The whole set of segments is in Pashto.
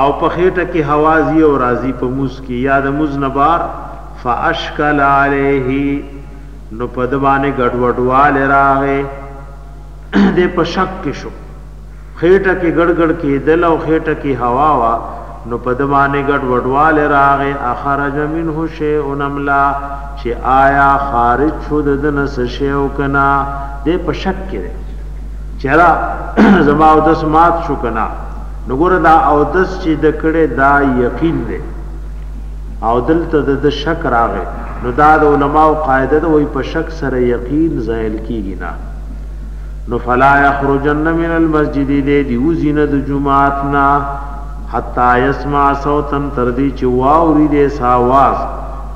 او په خېټه کې هوا ځي او راځي په مونځ کې یا د مونځ نه بار فاشکل علیه نو په د باندې ګډوډوالی راغی دی په شک کې شو خېټه کې ګړګړ کېدل او خېټه کې هوا وه نو په د باندې ګډ وډوال راغې اخرج منه شی انملا چې آیا خارج شو د دنس شی او کنا د په شک کې چرا زما او دس مات شو کنا نو ګوره دا اودس چی ده کړی دا یقین دی او دلته د ده شک راغی نو دا د علماو قاعده ده وای په شک سره یقین زایل کیږي نه نو فلا یخرجن من المسجد دی دی وزینه د جمعات نه حتا یسمع صوتا تر دی چې واوري دی ساواز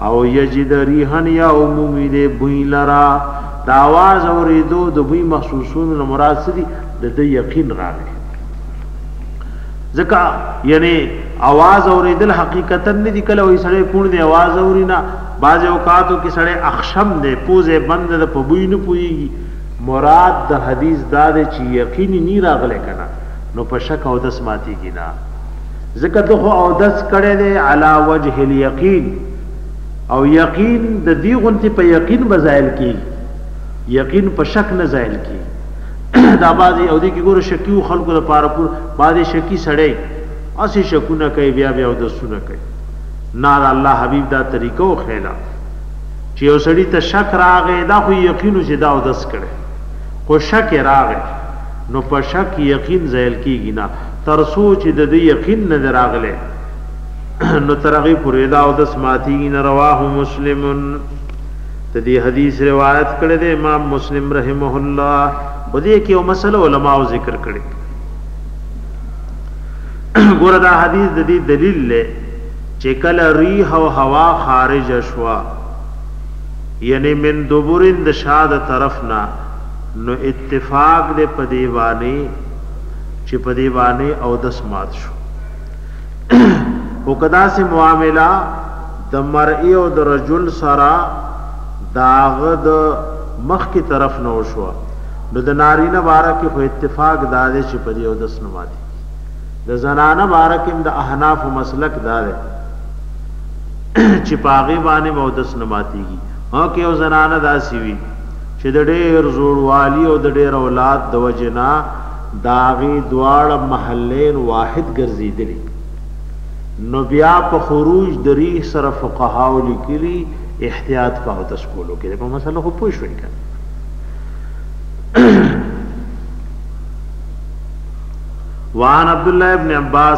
او یجد ریحن یا عمومی دی بوی لرا دا آواز اوریدو د بوی محسوسون مراد سدي د د یقین راغی ځکه یعنی आवाज اوریدل حقیقتا نه دی کله وې سړی پون دی आवाज اورینا بعض اوقاتو کې سړی اخشم دی پوزه بند د پبوی نه پویږي مراد د حدیث دا دی چې یقیني نه راغله کنه نو په شک او دس ماتي کینا ځکه دغه او دس کړي دی علا وجه الیقین او یقین د دی غنتی په یقین بزایل کی یقین په شک نه زایل کی دا بعضی او دې کې ګوره شکیو خلکو د پاره پور بعضی شکی سړی اسی شکونه کوي بیا بیا او دسونه کوي نه دا الله حبیب دا طریقه او خیلا چې یو سړی ته شک راغې دا خو یقینو چې دا او دس کړي خو شک راغې نو په شک یقین زیل کیږي نه تر سوچ د دې یقین نه راغله نو ترغه پرې دا او دس ماتیږي نه رواه مسلمن د دې حدیث روایت کړی دی امام مسلم رحمه الله. په دې کې یو مسله علماو ذکر کړې ګوره دا حدیث د دې دلیل دی چې کله ریح او هوا خارج شوا یعنی من دبرن د شاد طرف نه نو اتفاق دې په دیوانه چې په دیوانه او دس مات شو خو که داسې معامله د مرئي او د رجل سره د هغه د مخکې طرف نه وشوه نو د نارينه باره کې خو اتفاق دا دی چې په دې اودس نه ماتي د زنانه باره کې هم د احنافو مسلک دا دی چې په هغې باندې به اودس نه ماتېږي هغه کې یو زنانه داسې وي چې د ډېر زوړوالي او د ډېر اولاد د وجې نه دهغی دواړه محلین واحد ګرځیدلی نو بیا په خروج د ریح سره فقهاو لیکلی احتیاط په اودس کولو کې په مسله خو پوه شوي کنه وعن عبدالله ابن عباس